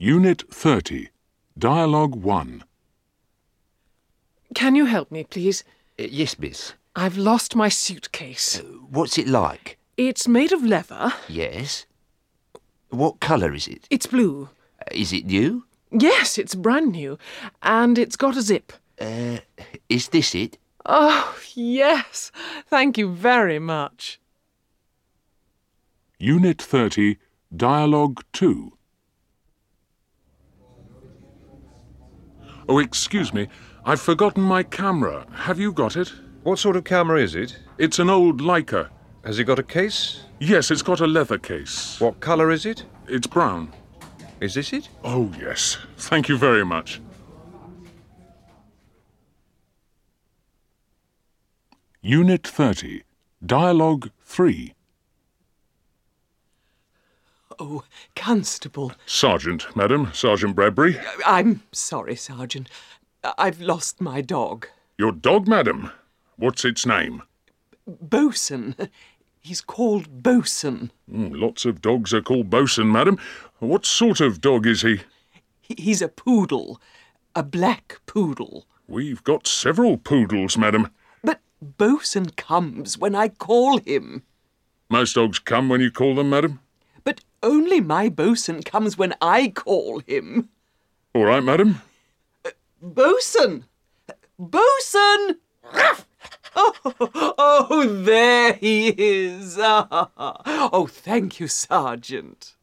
Unit 30. Dialogue 1. Can you help me, please? Uh, yes, miss. I've lost my suitcase. What's it like? It's made of leather. Yes. What colour is it? It's blue. Uh, Is it new? Yes, it's brand new. And it's got a zip. Uh, is this it? Oh, yes. Thank you very much. Unit 30. Dialogue 2. Oh, excuse me. I've forgotten my camera. Have you got it? What sort of camera is it? It's an old Leica. Has it got a case? Yes, it's got a leather case. What colour is it? It's brown. Is this it? Oh, yes. Thank you very much. Unit 30. Dialogue 3. Oh, Constable. Sergeant, madam. Sergeant Bradbury. I'm sorry, Sergeant. I've lost my dog. Your dog, madam. What's its name? Bosun. He's called Bosun. Mm, lots of dogs are called bosun, madam. What sort of dog is he? He- He's a poodle. A black poodle. We've got several poodles, madam. But Bosun comes when I call him. Most dogs come when you call them, madam. Only my Bosun comes when I call him. All right, madam. Bosun! Bosun! Oh, oh, there he is. Ah, ah, ah. Oh, thank you, Sergeant.